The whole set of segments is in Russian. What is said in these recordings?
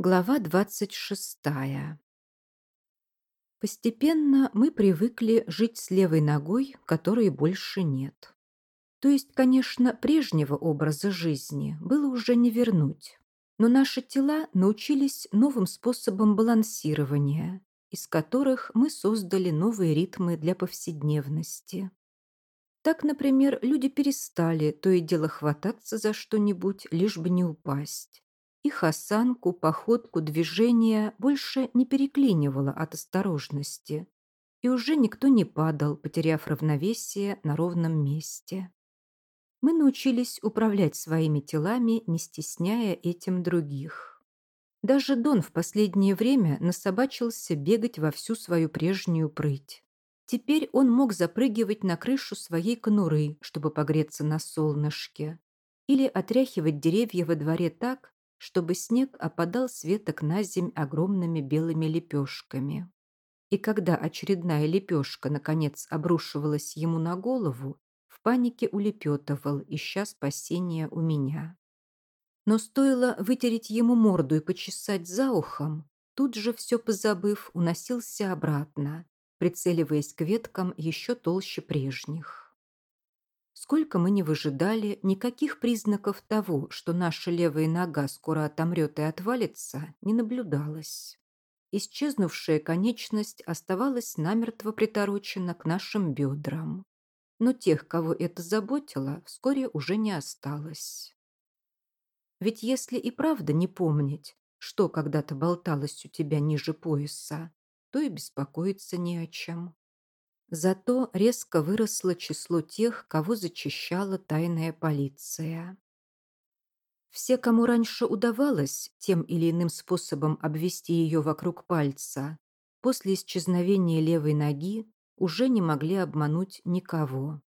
Глава двадцать шестая. Постепенно мы привыкли жить с левой ногой, которой больше нет. То есть, конечно, прежнего образа жизни было уже не вернуть. Но наши тела научились новым способам балансирования, из которых мы создали новые ритмы для повседневности. Так, например, люди перестали то и дело хвататься за что-нибудь, лишь бы не упасть их осанку, походку, движения больше не переклинивало от осторожности, и уже никто не падал, потеряв равновесие на ровном месте. Мы научились управлять своими телами, не стесняя этим других. Даже Дон в последнее время насобачился бегать во всю свою прежнюю прыть. Теперь он мог запрыгивать на крышу своей конуры, чтобы погреться на солнышке, или отряхивать деревья во дворе так, чтобы снег опадал с веток на земь огромными белыми лепешками. И когда очередная лепешка, наконец, обрушивалась ему на голову, в панике улепетывал, ища спасения у меня. Но стоило вытереть ему морду и почесать за ухом, тут же, все позабыв, уносился обратно, прицеливаясь к веткам еще толще прежних. Сколько мы не выжидали, никаких признаков того, что наша левая нога скоро отомрет и отвалится, не наблюдалось. Исчезнувшая конечность оставалась намертво приторочена к нашим бедрам. Но тех, кого это заботило, вскоре уже не осталось. Ведь если и правда не помнить, что когда-то болталось у тебя ниже пояса, то и беспокоиться не о чем. Зато резко выросло число тех, кого зачищала тайная полиция. Все, кому раньше удавалось тем или иным способом обвести ее вокруг пальца, после исчезновения левой ноги уже не могли обмануть никого.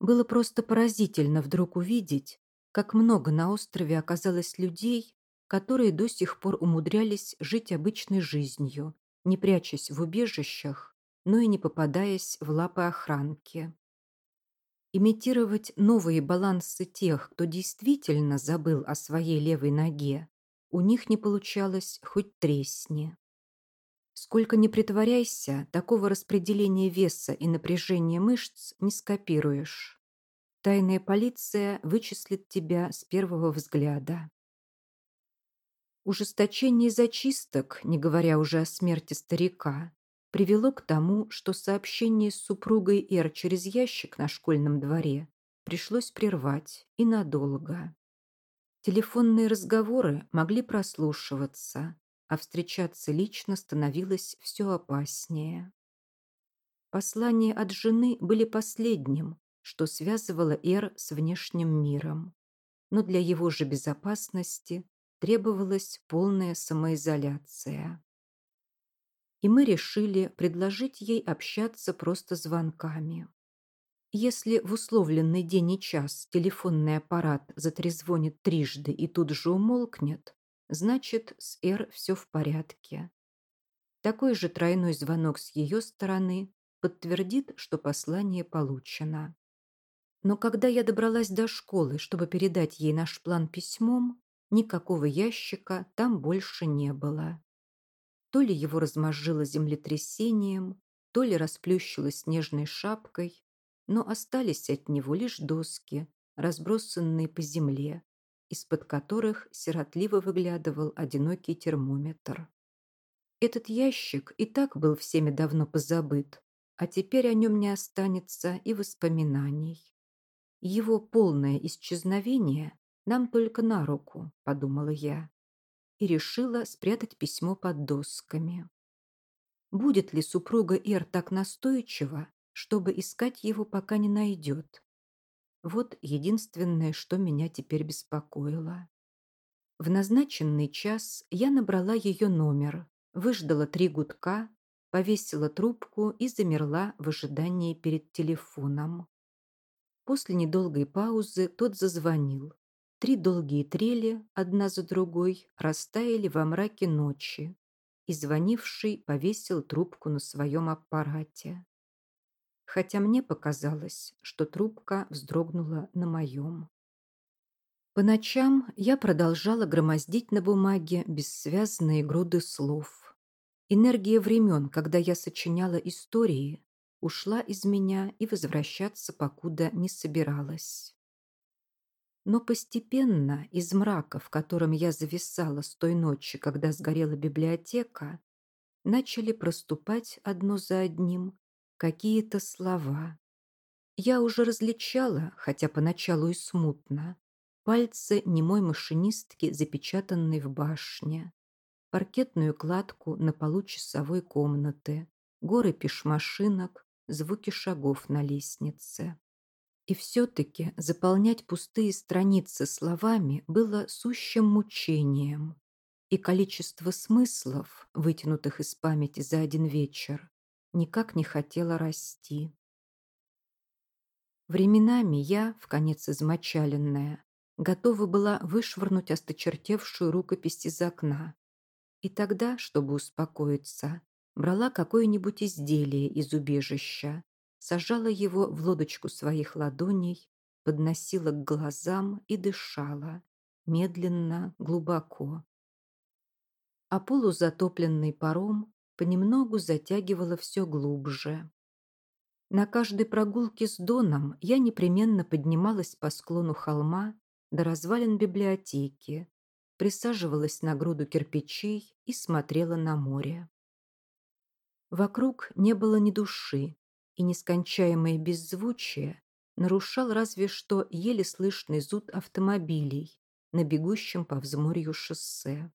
Было просто поразительно вдруг увидеть, как много на острове оказалось людей, которые до сих пор умудрялись жить обычной жизнью, не прячась в убежищах но и не попадаясь в лапы охранки. Имитировать новые балансы тех, кто действительно забыл о своей левой ноге, у них не получалось хоть тресни. Сколько ни притворяйся, такого распределения веса и напряжения мышц не скопируешь. Тайная полиция вычислит тебя с первого взгляда. Ужесточение зачисток, не говоря уже о смерти старика, привело к тому, что сообщение с супругой Эр через ящик на школьном дворе пришлось прервать и надолго. Телефонные разговоры могли прослушиваться, а встречаться лично становилось все опаснее. Послания от жены были последним, что связывало Эр с внешним миром. Но для его же безопасности требовалась полная самоизоляция и мы решили предложить ей общаться просто звонками. Если в условленный день и час телефонный аппарат затрезвонит трижды и тут же умолкнет, значит, с Эр все в порядке. Такой же тройной звонок с ее стороны подтвердит, что послание получено. Но когда я добралась до школы, чтобы передать ей наш план письмом, никакого ящика там больше не было. То ли его размозжило землетрясением, то ли расплющило снежной шапкой, но остались от него лишь доски, разбросанные по земле, из-под которых сиротливо выглядывал одинокий термометр. Этот ящик и так был всеми давно позабыт, а теперь о нем не останется и воспоминаний. Его полное исчезновение нам только на руку, подумала я и решила спрятать письмо под досками. Будет ли супруга Эр так настойчива, чтобы искать его, пока не найдет? Вот единственное, что меня теперь беспокоило. В назначенный час я набрала ее номер, выждала три гудка, повесила трубку и замерла в ожидании перед телефоном. После недолгой паузы тот зазвонил. Три долгие трели, одна за другой, растаяли во мраке ночи, и звонивший повесил трубку на своем аппарате. Хотя мне показалось, что трубка вздрогнула на моем. По ночам я продолжала громоздить на бумаге бессвязные груды слов. Энергия времен, когда я сочиняла истории, ушла из меня и возвращаться покуда не собиралась. Но постепенно из мрака, в котором я зависала с той ночи, когда сгорела библиотека, начали проступать одно за одним какие-то слова. Я уже различала, хотя поначалу и смутно, пальцы немой машинистки, запечатанной в башне, паркетную кладку на полу часовой комнаты, горы пешмашинок, звуки шагов на лестнице. И все-таки заполнять пустые страницы словами было сущим мучением, и количество смыслов, вытянутых из памяти за один вечер, никак не хотело расти. Временами я, в конец измочаленная, готова была вышвырнуть осточертевшую рукопись из окна. И тогда, чтобы успокоиться, брала какое-нибудь изделие из убежища, сажала его в лодочку своих ладоней, подносила к глазам и дышала, медленно, глубоко. А полузатопленный паром понемногу затягивало все глубже. На каждой прогулке с Доном я непременно поднималась по склону холма до развалин библиотеки, присаживалась на груду кирпичей и смотрела на море. Вокруг не было ни души, и нескончаемое беззвучие нарушал разве что еле слышный зуд автомобилей на бегущем по взморью шоссе.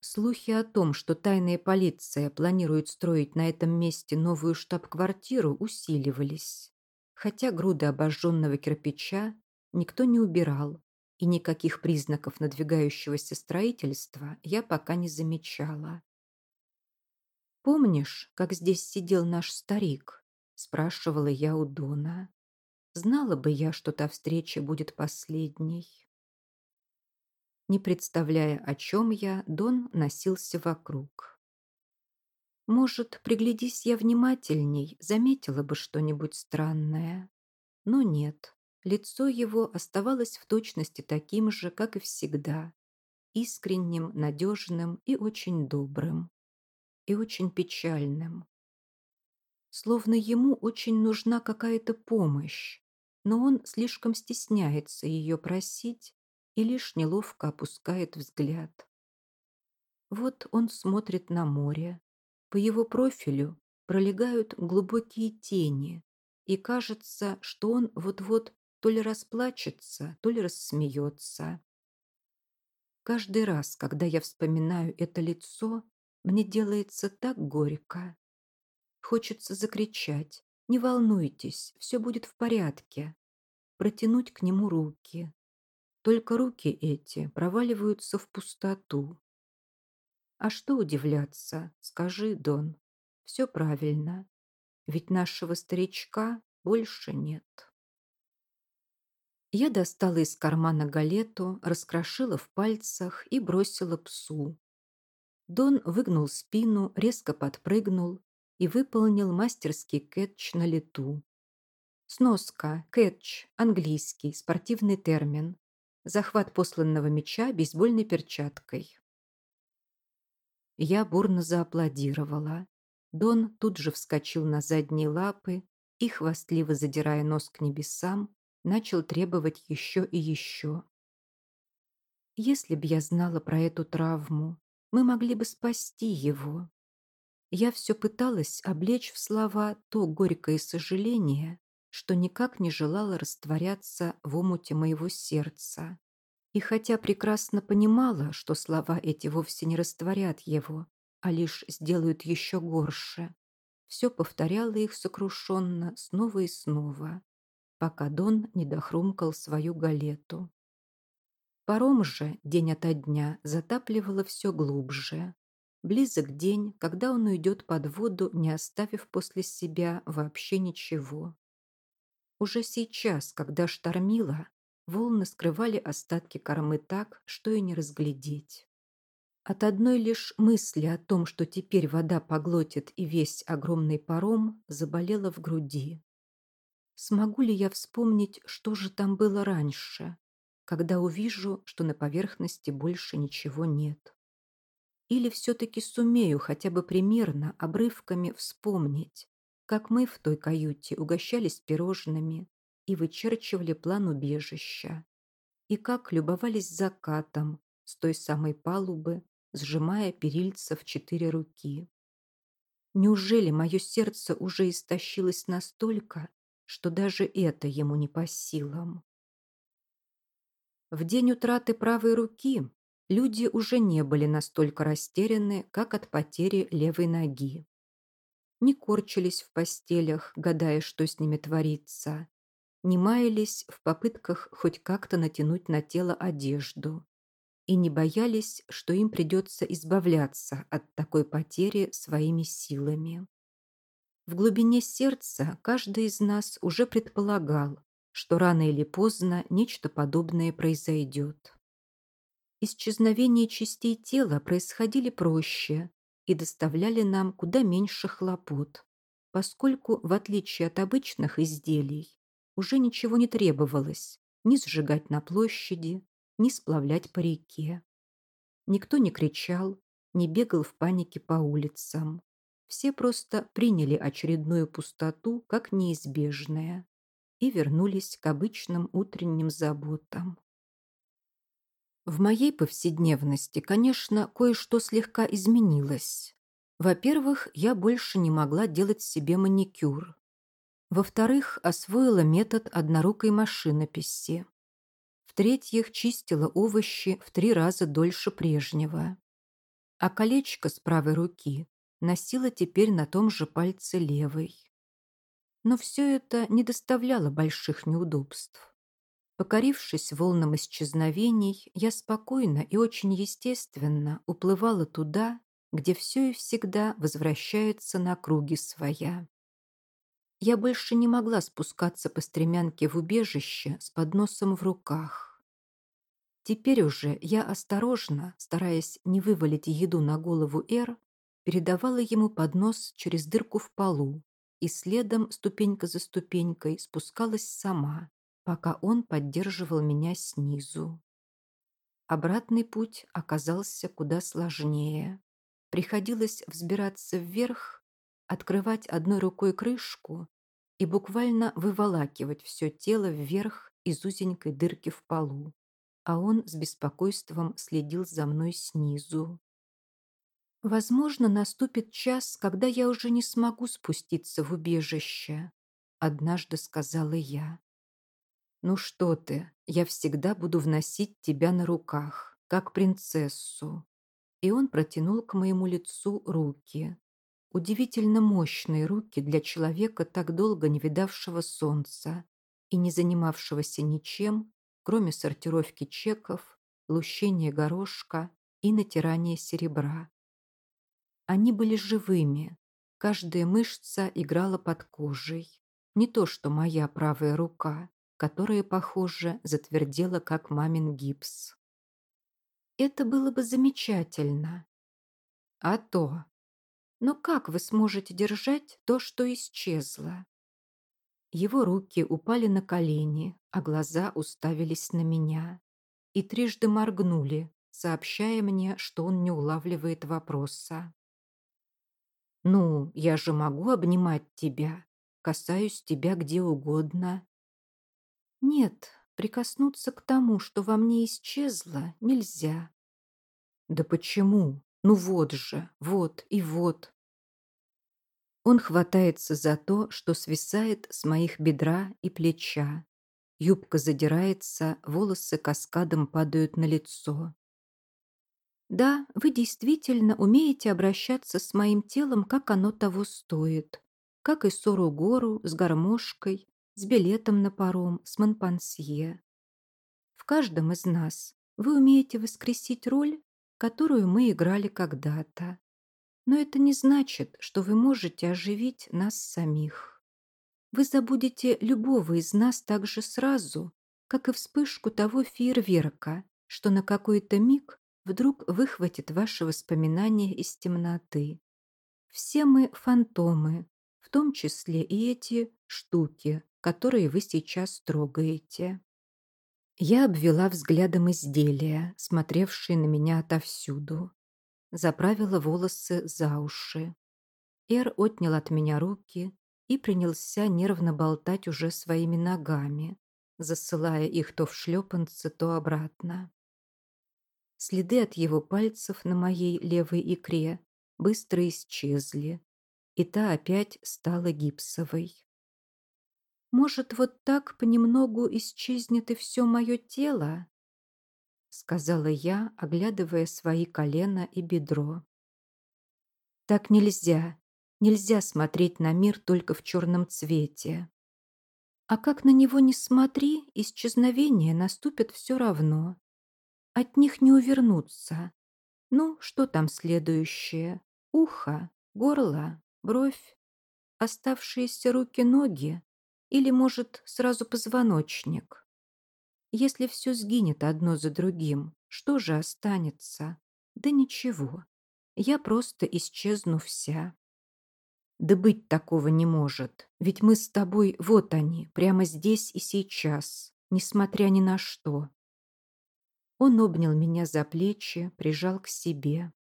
Слухи о том, что тайная полиция планирует строить на этом месте новую штаб-квартиру, усиливались, хотя груды обожженного кирпича никто не убирал, и никаких признаков надвигающегося строительства я пока не замечала. «Помнишь, как здесь сидел наш старик?» – спрашивала я у Дона. «Знала бы я, что та встреча будет последней». Не представляя, о чем я, Дон носился вокруг. Может, приглядись я внимательней, заметила бы что-нибудь странное. Но нет, Лицо его оставалось в точности таким же, как и всегда, искренним, надежным и очень добрым, и очень печальным. Словно ему очень нужна какая-то помощь, но он слишком стесняется ее просить и лишь неловко опускает взгляд. Вот он смотрит на море. По его профилю пролегают глубокие тени, и кажется, что он вот-вот то ли расплачется, то ли рассмеется. Каждый раз, когда я вспоминаю это лицо, мне делается так горько. Хочется закричать «Не волнуйтесь, все будет в порядке», протянуть к нему руки. Только руки эти проваливаются в пустоту. А что удивляться, скажи, Дон, все правильно, ведь нашего старичка больше нет. Я достала из кармана галету, раскрошила в пальцах и бросила псу. Дон выгнул спину, резко подпрыгнул и выполнил мастерский кэтч на лету. Сноска, кэтч, английский, спортивный термин. Захват посланного мяча бейсбольной перчаткой. Я бурно зааплодировала. Дон тут же вскочил на задние лапы и, хвастливо задирая нос к небесам, начал требовать еще и еще. Если б я знала про эту травму, мы могли бы спасти его. Я все пыталась облечь в слова то горькое сожаление, что никак не желало растворяться в омуте моего сердца. И хотя прекрасно понимала, что слова эти вовсе не растворят его, а лишь сделают еще горше, все повторяла их сокрушенно снова и снова, пока Дон не дохрумкал свою галету. Паром же день ото дня затапливало все глубже. Близок день, когда он уйдет под воду, не оставив после себя вообще ничего. Уже сейчас, когда штормило, волны скрывали остатки кормы так, что и не разглядеть. От одной лишь мысли о том, что теперь вода поглотит и весь огромный паром, заболела в груди. Смогу ли я вспомнить, что же там было раньше? Когда увижу, что на поверхности больше ничего нет. Или все-таки сумею хотя бы примерно обрывками вспомнить, как мы в той каюте угощались пирожными и вычерчивали план убежища, и как любовались закатом с той самой палубы, сжимая перильца в четыре руки. Неужели мое сердце уже истощилось настолько, что даже это ему не по силам? В день утраты правой руки люди уже не были настолько растеряны, как от потери левой ноги. Не корчились в постелях, гадая, что с ними творится. Не маялись в попытках хоть как-то натянуть на тело одежду. И не боялись, что им придется избавляться от такой потери своими силами. В глубине сердца каждый из нас уже предполагал, что рано или поздно нечто подобное произойдет. Исчезновения частей тела происходили проще и доставляли нам куда меньше хлопот, поскольку, в отличие от обычных изделий, уже ничего не требовалось ни сжигать на площади, ни сплавлять по реке. Никто не кричал, не бегал в панике по улицам. Все просто приняли очередную пустоту как неизбежное и вернулись к обычным утренним заботам. В моей повседневности, конечно, кое-что слегка изменилось. Во-первых, я больше не могла делать себе маникюр. Во-вторых, освоила метод однорукой машинописи. В-третьих, чистила овощи в три раза дольше прежнего. А колечко с правой руки носила теперь на том же пальце левой. Но все это не доставляло больших неудобств. Покорившись волнам исчезновений, я спокойно и очень естественно уплывала туда, где все и всегда возвращается на круги своя. Я больше не могла спускаться по стремянке в убежище с подносом в руках. Теперь уже я осторожно, стараясь не вывалить еду на голову Эр, передавала ему поднос через дырку в полу и следом, ступенька за ступенькой, спускалась сама, пока он поддерживал меня снизу. Обратный путь оказался куда сложнее. Приходилось взбираться вверх, открывать одной рукой крышку и буквально выволакивать все тело вверх из узенькой дырки в полу, а он с беспокойством следил за мной снизу. «Возможно, наступит час, когда я уже не смогу спуститься в убежище», — однажды сказала я. «Ну что ты, я всегда буду вносить тебя на руках, как принцессу». И он протянул к моему лицу руки. Удивительно мощные руки для человека, так долго не видавшего солнца и не занимавшегося ничем, кроме сортировки чеков, лущения горошка и натирания серебра. Они были живыми, каждая мышца играла под кожей. Не то, что моя правая рука, которая, похоже, затвердела, как мамин гипс. Это было бы замечательно. А то. Но как вы сможете держать то, что исчезло? Его руки упали на колени, а глаза уставились на меня. И трижды моргнули, сообщая мне, что он не улавливает вопроса. «Ну, я же могу обнимать тебя, касаюсь тебя где угодно, нет, прикоснуться к тому, что во мне исчезло, нельзя. Да почему? Ну вот же, вот и вот. Он хватается за то, что свисает с моих бедра и плеча. Юбка задирается, волосы каскадом падают на лицо. Да, вы действительно умеете обращаться с моим телом, как оно того стоит. Как и Сору Гору с гармошкой, с билетом на паром, с Монпансье. В каждом из нас вы умеете воскресить роль, которую мы играли когда-то. Но это не значит, что вы можете оживить нас самих. Вы забудете любого из нас так же сразу, как и вспышку того фейерверка, что на какой-то миг вдруг выхватит ваши воспоминания из темноты. Все мы фантомы, в том числе и эти штуки, которые вы сейчас трогаете. Я обвела взглядом изделия, смотревшие на меня отовсюду. Заправила волосы за уши. Эр отнял от меня руки и принялся нервно болтать уже своими ногами, засылая их то в шлепанцы, то обратно. Следы от его пальцев на моей левой икре быстро исчезли, и та опять стала гипсовой. «Может, вот так понемногу исчезнет и все мое тело?» сказала я, оглядывая свои колено и бедро. «Так нельзя. Нельзя смотреть на мир только в черном цвете. А как на него не смотри, исчезновение наступит все равно. От них не увернуться. Ну, что там следующее? Ухо, горло, бровь, оставшиеся руки-ноги или, может, сразу позвоночник? Если все сгинет одно за другим, что же останется? Да ничего. Я просто исчезну вся. Да быть такого не может, ведь мы с тобой, вот они, прямо здесь и сейчас, несмотря ни на что. Он обнял меня за плечи, прижал к себе.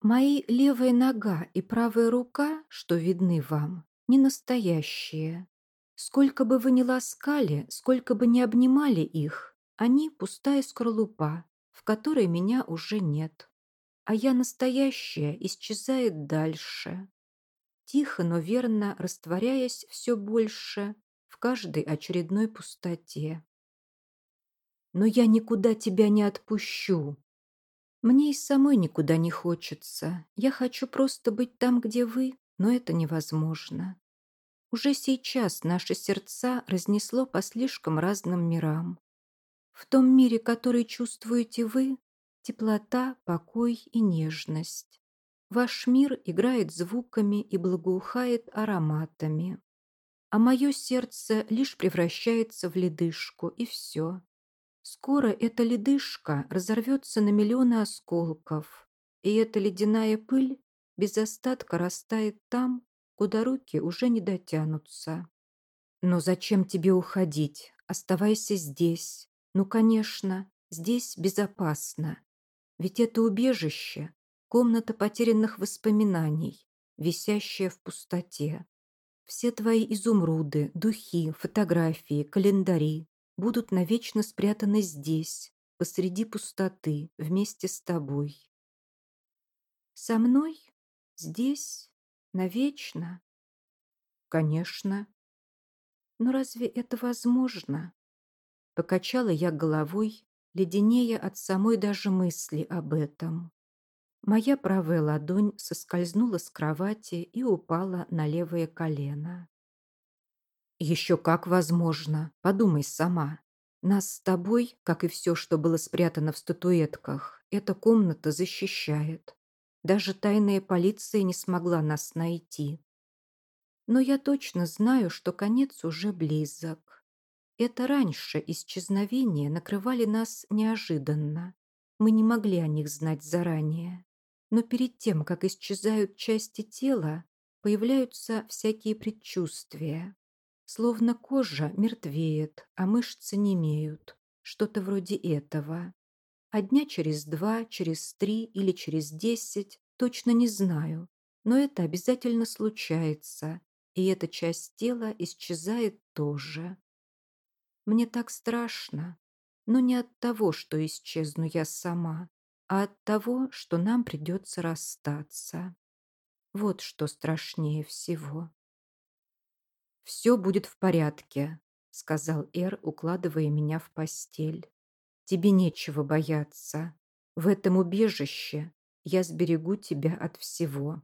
Мои левая нога и правая рука, что видны вам, не настоящие. Сколько бы вы ни ласкали, сколько бы ни обнимали их, они пустая скорлупа, в которой меня уже нет. А я настоящая исчезает дальше, тихо, но верно растворяясь все больше в каждой очередной пустоте. Но я никуда тебя не отпущу. Мне и самой никуда не хочется. Я хочу просто быть там, где вы, но это невозможно. Уже сейчас наши сердца разнесло по слишком разным мирам. В том мире, который чувствуете вы, теплота, покой и нежность. Ваш мир играет звуками и благоухает ароматами. А мое сердце лишь превращается в ледышку, и все. Скоро эта ледышка разорвется на миллионы осколков, и эта ледяная пыль без остатка растает там, куда руки уже не дотянутся. Но зачем тебе уходить? Оставайся здесь. Ну, конечно, здесь безопасно. Ведь это убежище Комната потерянных воспоминаний, висящая в пустоте. Все твои изумруды, духи, фотографии, календари будут навечно спрятаны здесь, посреди пустоты, вместе с тобой. Со мной? Здесь? Навечно? Конечно. Но разве это возможно? Покачала я головой, леденея от самой даже мысли об этом. Моя правая ладонь соскользнула с кровати и упала на левое колено. «Еще как возможно. Подумай сама. Нас с тобой, как и все, что было спрятано в статуэтках, эта комната защищает. Даже тайная полиция не смогла нас найти. Но я точно знаю, что конец уже близок. Это раньше исчезновения накрывали нас неожиданно. Мы не могли о них знать заранее. Но перед тем, как исчезают части тела, появляются всякие предчувствия. Словно кожа мертвеет, а мышцы не имеют. Что-то вроде этого. А дня через два, через три или через десять, точно не знаю. Но это обязательно случается, и эта часть тела исчезает тоже. Мне так страшно, но не от того, что исчезну я сама, а от того, что нам придется расстаться. Вот что страшнее всего. «Все будет в порядке», — сказал Эр, укладывая меня в постель. «Тебе нечего бояться. В этом убежище я сберегу тебя от всего».